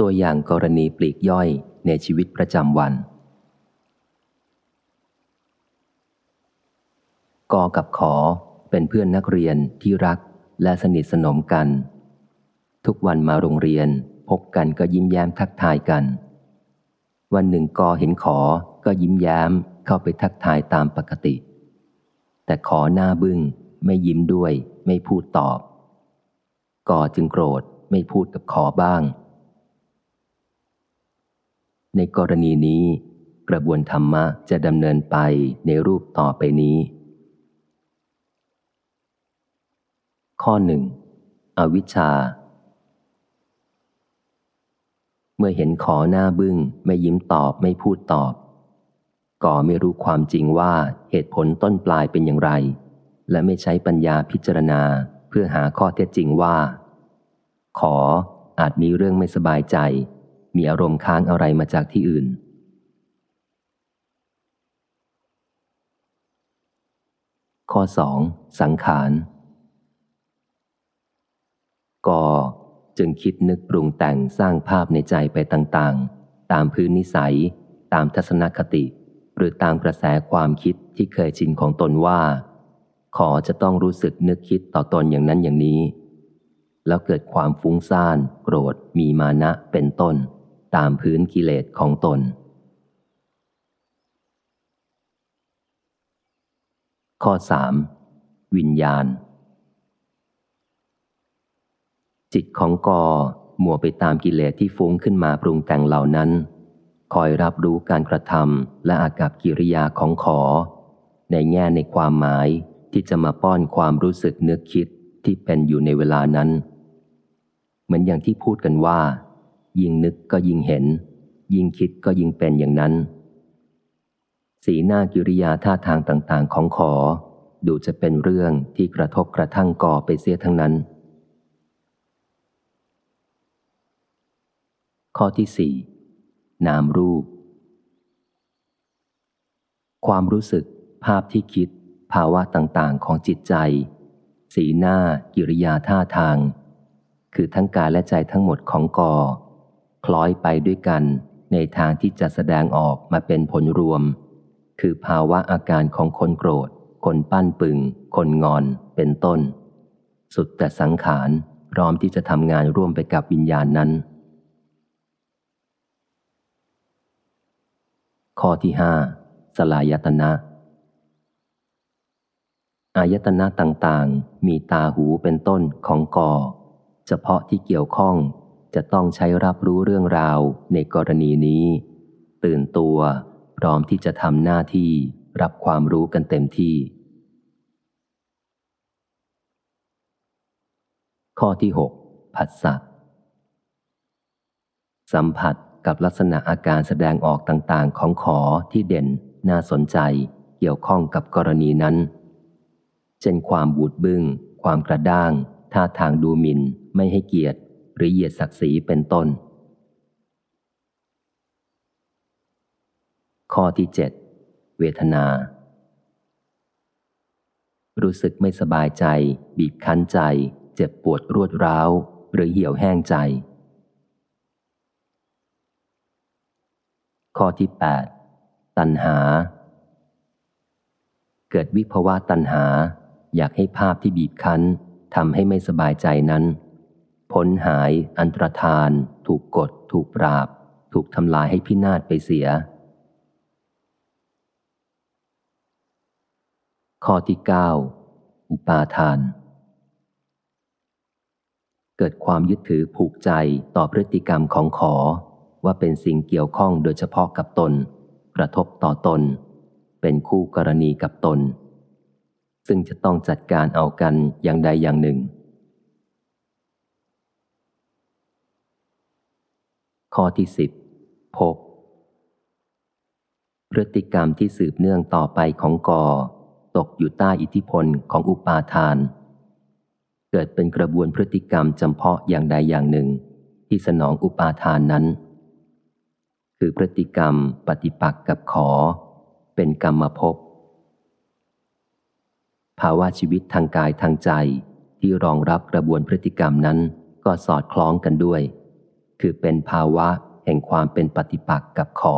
ตัวอย่างกรณีปลีกย่อยในชีวิตประจำวันกอกับขอเป็นเพื่อนนักเรียนที่รักและสนิทสนมกัน ทุกวันมาโรงเรียนพบกันก็ยิ้มแย้มทักทายกัน วันหนึ่งกอเห็นขอก็ยิ้มแย้มเข้าไปทักทายตามปกติ แต่ขอหน้าบึง้งไม่ยิ้มด้วย ไม่พูดตอบ กอจึงโกรธไม่พูดกับขอบ้าง ในกรณีนี้ กระบวนธรรมะจะดำเนินไปในรูปต่อไปนี้ ข้อหนึ่งอวิชชา เมื่อเห็นขอหน้าบึง้ง ไม่ยิ้มตอบไม่พูดตอบ ก่อไม่รู้ความจริงว่าเหตุผลต้นปลายเป็นอย่างไร และไม่ใช้ปัญญาพิจารณาเพื่อหาข้อเท็จจริงว่า ขออาจมีเรื่องไม่สบายใจ มีอารมณ์ค้างอะไรมาจากที่อื่น ข้อสองสังขารกอจึงคิดนึกปรุงแต่งสร้างภาพในใจไปต่างๆ ตามพื้นนิสัย ตามทัศนคติ หรือตามกระแสความคิดที่เคยชินของตนว่า ขอจะต้องรู้สึกนึกคิดต่อตนอย่างนั้นอย่างนี้ แล้วเกิดความฟุ้งซ่าน โกรธ มีมานะเป็นต้น ตามพื้นกิเลสของตน ข้อสามวิญญาณ จิตของกอมัวไปตามกิเลสที่ฟุ้งขึ้นมาปรุงแต่งเหล่านั้น คอยรับรู้การกระทำและอากับกิริยาของขอ ในแง่ในความหมายที่จะมาป้อนความรู้สึกนึกคิดที่เป็นอยู่ในเวลานั้น เหมือนอย่างที่พูดกันว่า ยิ่งนึกก็ยิ่งเห็น ยิ่งคิดก็ยิ่งเป็นอย่างนั้น สีหน้ากิริยาท่าทางต่างๆ ของขอ ดูจะเป็นเรื่องที่กระทบกระทั่งก่อไปเสียทั้งนั้น ข้อที่สี่นามรูป ความรู้สึก ภาพที่คิด ภาวะต่างๆ ของจิตใจ สีหน้า กิริยาท่าทาง คือทั้งกายและใจทั้งหมดของกอ คล้อยไปด้วยกันในทางที่จะแสดงออกมาเป็นผลรวม คือภาวะอาการของคนโกรธ คนปั้นปึง คนงอนเป็นต้น สุดแต่สังขารพร้อมที่จะทำงานร่วมไปกับวิญญาณนั้น ข้อที่ห้าสลายตนะอายตนะต่างๆ มีตาหูเป็นต้นของกอ เฉพาะที่เกี่ยวข้อง จะต้องใช้รับรู้เรื่องราวในกรณีนี้ ตื่นตัว พร้อมที่จะทำหน้าที่รับความรู้กันเต็มที่ ข้อที่ 6 ผัสสะสัมผัสกับลักษณะอาการแสดงออกต่างๆ ของขอที่เด่น น่าสนใจ เกี่ยวข้องกับกรณีนั้น เช่นความบูดบึง้ง ความกระด้าง ท่าทางดูหมิน่น ไม่ให้เกียรติ หรือเหยียดศักดิ์ศรีเป็นต้น ข้อที่เจ็ดเวทนา รู้สึกไม่สบายใจ บีบคั้นใจ เจ็บปวดรวดร้าว หรือเหี่ยวแห้งใจ ข้อที่ 8 ตัณหา เกิดวิภาวะตัณหาอยากให้ภาพที่บีบคั้นทำให้ไม่สบายใจนั้น พ้นหาย อันตรธาน ถูกกด ถูกปราบ ถูกทำลายให้พินาศไปเสีย ข้อที่ 9 อุปาทาน เกิดความยึดถือผูกใจต่อพฤติกรรมของขอ ว่าเป็นสิ่งเกี่ยวข้องโดยเฉพาะกับตน กระทบต่อตน เป็นคู่กรณีกับตน ซึ่งจะต้องจัดการเอากันอย่างใดอย่างหนึ่ง ข้อที่สิบพบ พฤติกรรมที่สืบเนื่องต่อไปของกอตกอยู่ใต้อิทธิพลของอุปาทาน เกิดเป็นกระบวนพฤติกรรมจำเพาะอย่างใดอย่างหนึ่ง ที่สนองอุปาทานนั้น คือพฤติกรรมปฏิปักษ์กับขอ เป็นกรรมภพภาวะชีวิตทางกายทางใจที่รองรับกระบวนพฤติกรรมนั้นก็สอดคล้องกันด้วย คือเป็นภาวะแห่งความเป็นปฏิปักษ์กับขอ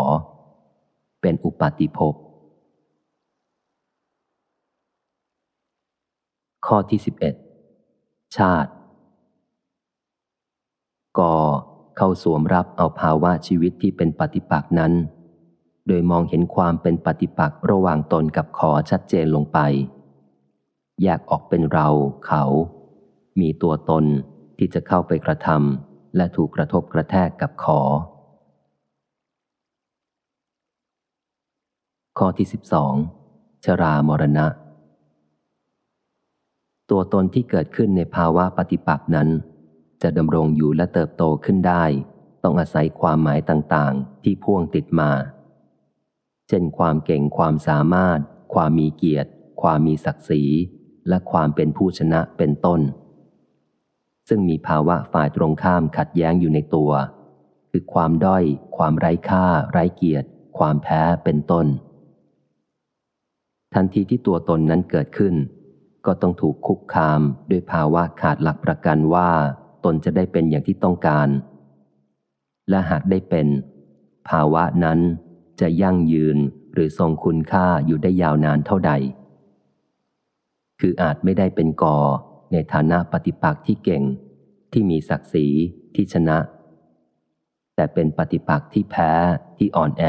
เป็นอุปาติภพข้อที่สิบเอ็ดชาติกเข้าสวมรับเอาภาวะชีวิตที่เป็นปฏิปักษ์นั้น โดยมองเห็นความเป็นปฏิปักษ์ระหว่างตนกับขอชัดเจนลงไป แยกออกเป็นเราเขา มีตัวตนที่จะเข้าไปกระทำ และถูกกระทบกระแทกกับขอ ข้อที่สิบสองชรามรณะ ตัวตนที่เกิดขึ้นในภาวะปฏิปักษ์นั้น จะดำรงอยู่และเติบโตขึ้นได้ ต้องอาศัยความหมายต่างๆ ที่พ่วงติดมา เช่นความเก่งความสามารถ ความมีเกียรติ ความมีศักดิ์ศรี และความเป็นผู้ชนะเป็นต้น ซึ่งมีภาวะฝ่ายตรงข้ามขัดแย้งอยู่ในตัว คือความด้อย ความไร้ค่า ไร้เกียรติ ความแพ้เป็นต้น ทันทีที่ตัวตนนั้นเกิดขึ้น ก็ต้องถูกคุกคามด้วยภาวะขาดหลักประกันว่า ตนจะได้เป็นอย่างที่ต้องการ และหากได้เป็น ภาวะนั้นจะยั่งยืนหรือทรงคุณค่าอยู่ได้ยาวนานเท่าใด คืออาจไม่ได้เป็นกอ ในฐานะปฏิปักษ์ที่เก่ง ที่มีศักดิ์ศรีที่ชนะ แต่เป็นปฏิปักษ์ที่แพ้ที่อ่อนแอ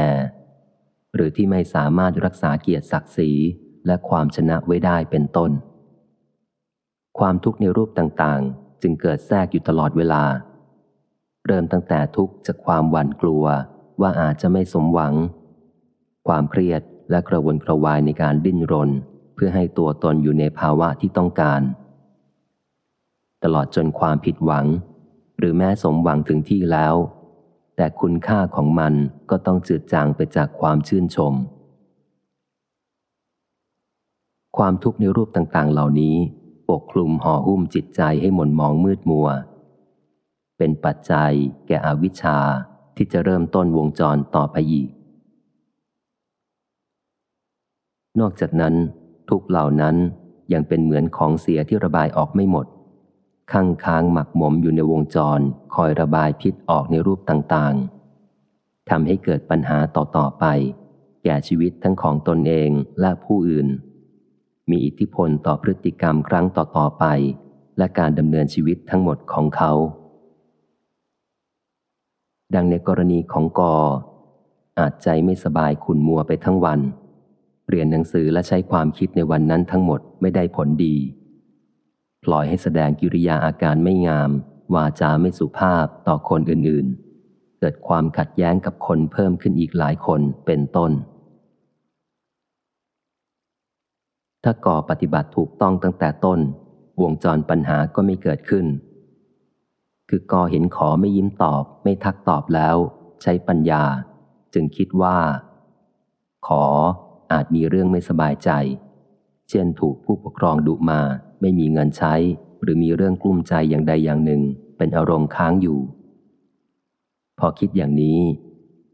หรือที่ไม่สามารถรักษาเกียรติศักดิ์ศรีและความชนะไว้ได้เป็นต้น ความทุกข์ในรูปต่างๆ จึงเกิดแทรกอยู่ตลอดเวลา เริ่มตั้งแต่ทุกข์จากความหวั่นกลัวว่าอาจจะไม่สมหวัง ความเครียดและกระวนกระวายในการดิ้นรน เพื่อให้ตัวตนอยู่ในภาวะที่ต้องการ ตลอดจนความผิดหวัง หรือแม้สมหวังถึงที่แล้ว แต่คุณค่าของมันก็ต้องจืดจางไปจากความชื่นชม ความทุกข์ในรูปต่างๆ เหล่านี้ปกคลุมห่อหุ้มจิตใจให้หม่นมองมืดมัว เป็นปัจจัยแก่อวิชชาที่จะเริ่มต้นวงจรต่อไปอีก นอกจากนั้น ทุกเหล่านั้นยังเป็นเหมือนของเสียที่ระบายออกไม่หมด ข้างค้างหมักหมมอยู่ในวงจร คอยระบายพิษออกในรูปต่างๆทำให้เกิดปัญหาต่อๆไป แก่ชีวิตทั้งของตนเองและผู้อื่น มีอิทธิพลต่อพฤติกรรมครั้งต่อๆไป และการดำเนินชีวิตทั้งหมดของเขา ดังในกรณีของกอ อาจใจไม่สบายขุนมัวไปทั้งวัน เรียนหนังสือและใช้ความคิดในวันนั้นทั้งหมดไม่ได้ผลดี ปล่อยให้แสดงกิริยาอาการไม่งาม วาจาไม่สุภาพต่อคนอื่นๆ เกิดความขัดแย้งกับคนเพิ่มขึ้นอีกหลายคนเป็นต้น ถ้าก่อปฏิบัติถูกต้องตั้งแต่ต้น วงจรปัญหาก็ไม่เกิดขึ้น คือก่อเห็นขอไม่ยิ้มตอบ ไม่ทักตอบแล้ว ใช้ปัญญา จึงคิดว่า ขออาจมีเรื่องไม่สบายใจ เช่นถูกผู้ปกครองดุมา ไม่มีเงินใช้ หรือมีเรื่องกลุ้มใจอย่างใดอย่างหนึ่ง เป็นอารมณ์ค้างอยู่ พอคิดอย่างนี้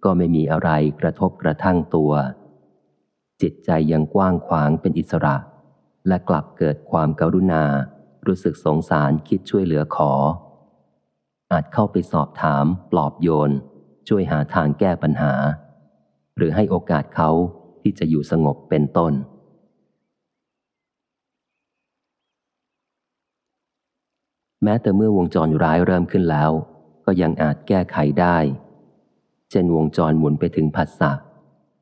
ก็ไม่มีอะไรกระทบกระทั่งตัว จิตใจยังกว้างขวางเป็นอิสระ และกลับเกิดความการุณา รู้สึกสงสารคิดช่วยเหลือขอ อาจเข้าไปสอบถาม ปลอบโยน ช่วยหาทางแก้ปัญหา หรือให้โอกาสเขาที่จะอยู่สงบเป็นต้น แม้แต่เมื่อวงจรร้ายเริ่มขึ้นแล้ว ก็ยังอาจแก้ไขได้ เช่นวงจรหมุนไปถึงผัสสะ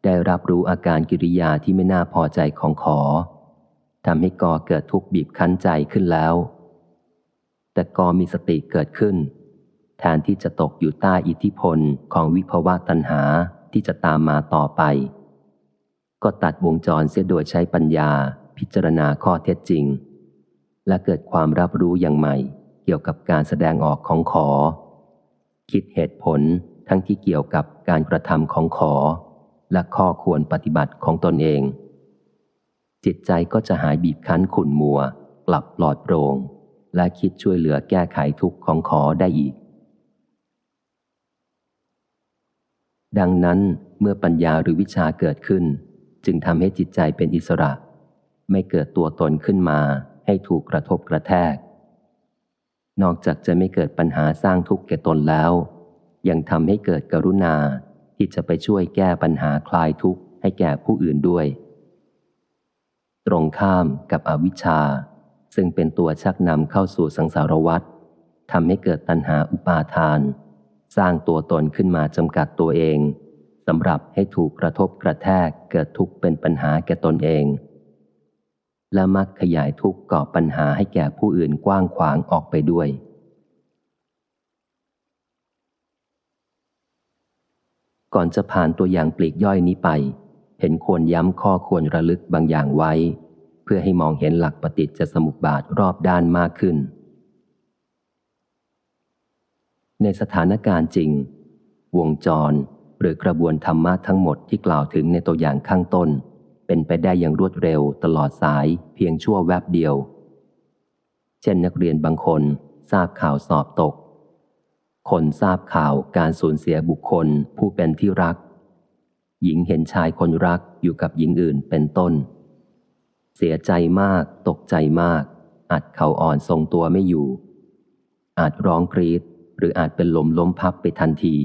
ได้รับรู้อาการกิริยาที่ไม่น่าพอใจของขอทำให้กอเกิดทุกข์บีบคั้นใจขึ้นแล้ว แต่กอมีสติเกิดขึ้น แทนที่จะตกอยู่ใต้อิทธิพลของวิภวะตัณหาที่จะตามมาต่อไป ก็ตัดวงจรเสียโดยใช้ปัญญาพิจารณาข้อเท็จจริง และเกิดความรับรู้อย่างใหม่ เกี่ยวกับการแสดงออกของขอ คิดเหตุผลทั้งที่เกี่ยวกับการกระทำของขอ และข้อควรปฏิบัติของตนเอง จิตใจก็จะหายบีบคั้นขุ่นมัว กลับปลอดโปร่ง และคิดช่วยเหลือแก้ไขทุกข์ของขอได้อีก ดังนั้นเมื่อปัญญาหรือวิชาเกิดขึ้น จึงทำให้จิตใจเป็นอิสระ ไม่เกิดตัวตนขึ้นมาให้ถูกกระทบกระแทก นอกจากจะไม่เกิดปัญหาสร้างทุกข์แก่ตนแล้ว ยังทำให้เกิดกรุณาที่จะไปช่วยแก้ปัญหาคลายทุกข์ให้แก่ผู้อื่นด้วย ตรงข้ามกับอวิชชา ซึ่งเป็นตัวชักนำเข้าสู่สังสารวัฏทำให้เกิดตัณหาอุปาทาน สร้างตัวตนขึ้นมาจำกัดตัวเองสำหรับให้ถูกกระทบกระแทกเกิดทุกข์เป็นปัญหาแก่ตนเอง และมักขยายทุกข์ก่อปัญหาให้แก่ผู้อื่นกว้างขวางออกไปด้วย ก่อนจะผ่านตัวอย่างปลีกย่อยนี้ไป เห็นควรย้ำข้อควรระลึกบางอย่างไว้ เพื่อให้มองเห็นหลักปฏิจจสมุปบาทรอบด้านมากขึ้น ในสถานการณ์จริง วงจรหรือกระบวนธรรมะทั้งหมดที่กล่าวถึงในตัวอย่างข้างต้น เป็นไปได้อย่างรวดเร็วตลอดสายเพียงชั่วแวบเดียว เช่นนักเรียนบางคนทราบข่าวสอบตก คนทราบข่าวการสูญเสียบุคคลผู้เป็นที่รัก หญิงเห็นชายคนรักอยู่กับหญิงอื่นเป็นต้น เสียใจมาก ตกใจมาก อาจเข่าอ่อนทรงตัวไม่อยู่ อาจร้องกรีดหรืออาจเป็นลมล้มพับไปทันที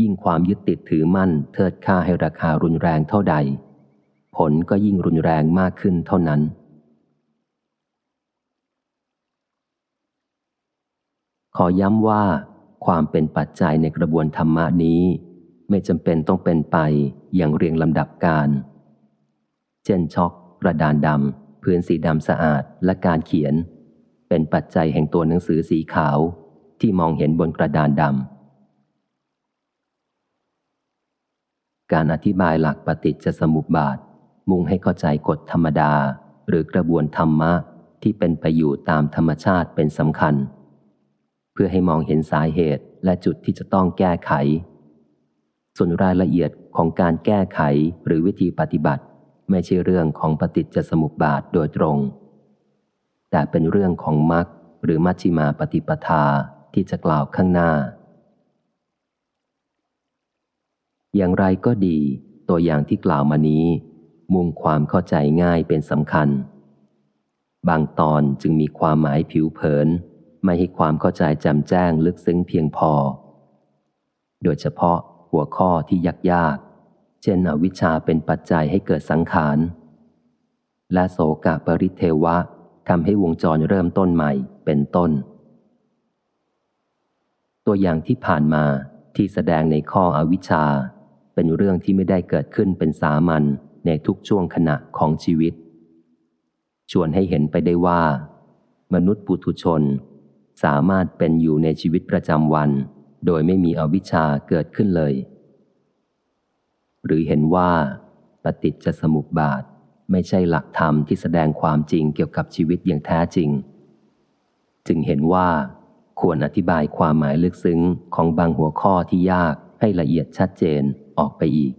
ยิ่งความยึดติดถือมั่นเทิดค่าให้ราคารุนแรงเท่าใด ผลก็ยิ่งรุนแรงมากขึ้นเท่านั้น ขอย้ำว่า ความเป็นปัจจัยในกระบวนธรรมนี้ ไม่จำเป็นต้องเป็นไปอย่างเรียงลำดับการ เช่นช็อกกระดานดำพื้นสีดำสะอาดและการเขียน เป็นปัจจัยแห่งตัวหนังสือสีขาวที่มองเห็นบนกระดานดำ การอธิบายหลักปฏิจจสมุปบาท มุ่งให้เข้าใจกฎธรรมดา หรือกระบวนธรรมะที่เป็นไปอยู่ตามธรรมชาติเป็นสำคัญ เพื่อให้มองเห็นสาเหตุและจุดที่จะต้องแก้ไข ส่วนรายละเอียดของการแก้ไขหรือวิธีปฏิบัติ ไม่ใช่เรื่องของปฏิจจสมุปบาทโดยตรง แต่เป็นเรื่องของมรรคหรือมัชฌิมาปฏิปทาที่จะกล่าวข้างหน้า อย่างไรก็ดี ตัวอย่างที่กล่าวมานี้ มุ่งความเข้าใจง่ายเป็นสำคัญ บางตอนจึงมีความหมายผิวเผิน ไม่ให้ความเข้าใจจำแจ้งลึกซึ้งเพียงพอ โดยเฉพาะหัวข้อที่ยากยากเช่นอวิชชาเป็นปัจจัยให้เกิดสังขาร และโสกะปริเทวะทำให้วงจรเริ่มต้นใหม่เป็นต้น ตัวอย่างที่ผ่านมาที่แสดงในข้ออวิชชา เป็นเรื่องที่ไม่ได้เกิดขึ้นเป็นสามัญในทุกช่วงขณะของชีวิต ชวนให้เห็นไปได้ว่า มนุษย์ปุถุชน สามารถเป็นอยู่ในชีวิตประจำวัน โดยไม่มีอวิชชาเกิดขึ้นเลย หรือเห็นว่า ปฏิจจสมุปบาทไม่ใช่หลักธรรมที่แสดงความจริงเกี่ยวกับชีวิตอย่างแท้จริง จึงเห็นว่าควรอธิบายความหมายลึกซึ้งของบางหัวข้อที่ยากให้ละเอียดชัดเจน ออกไปอีก